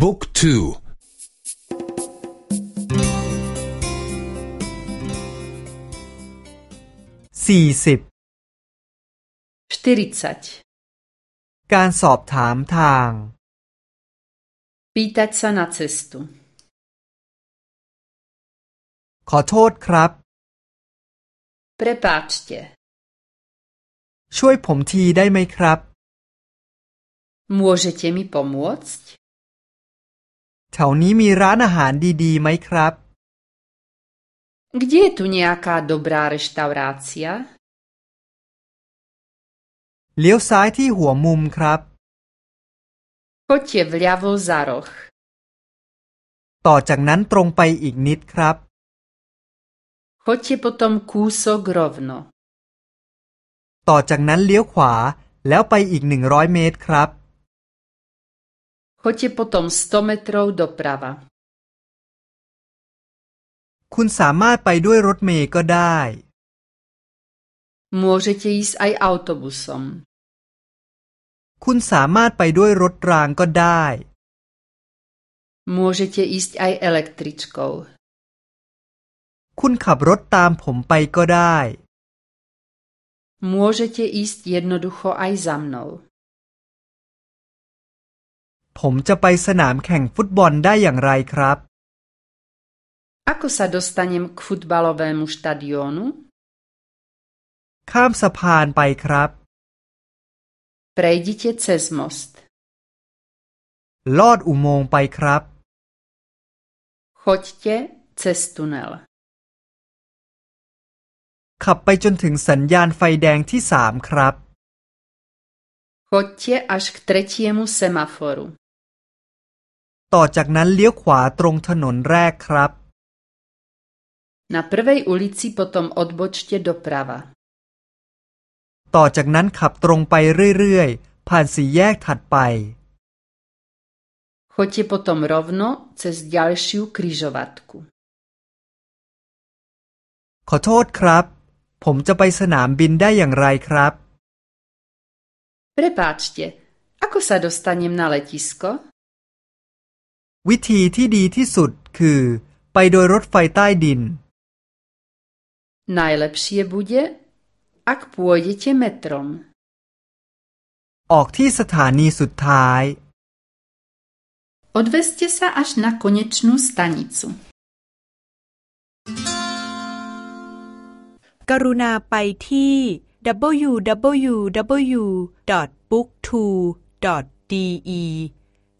บุ๊กทูสี่สิบการสอบถามทาง Pýtať sa na cestu ขอโทษครับ Prepáčte ช่วยผมทีได้ไหมครับ Môžete mi pomôcť แถวนี้มีร้านอาหารดีๆไหมครับ Kde je tu nejaká dobrá reštaurácia เลี้ยวซ้ายที่หัวมุมครับ Choďte vľavo za roh ต่อจากนั้นตรงไปอีกนิดครับ Choďte potom kúsok rovno ต่อจากนั้นเลี้ยวขวาแล้วไปอีกหนึ่งร้อยเมตรครับ Choďte potom 100 metrov doprava คุณสามารถไปด้วยรถเมล์ก็ได้ Môžete ísť aj autobusom คุณสามารถไปด้วยรถรางก็ได้ Môžete ísť aj električkou คุณขับรถตามผมไปก็ได้ Môžete ísť jednoducho aj za mnou ผมจะไปสนามแข่งฟุตบอลได้อย่างไรครับ Ako sa dostanem k futbalovému štadiónu? ข้ามสะพานไปครับ Prejdite cez most. ลอดอุโมงค์ไปครับ Choďte cez tunel. ขับไปจนถึงสัญญาณไฟแดงที่สามครับ Choďte až k tretiemu semaforu. ต่อจากนั้นเลี้ยวขวาตรงถนนแรกครับ Na prvej ulici potom odbočte doprava. ต่อจากนั้นขับตรงไปเรื่อยๆ ผ่านสี่แยกถัดไป Choďte potom rovno cez ďalšiu kryžovatku. ขอโทษครับ ผมจะไปสนามบินได้อย่างไรครับ Prepáčte, ako sa dostanem na letisko? วิธีที่ดีที่สุดคือ ไปโดยรถไฟใต้ดิน Najlepšie bude, ak pôjdete metrom. ออกที่สถานีสุดท้าย Odvezte sa až na konečnú stanicu. กรุณาไปที่ www.booktwo.de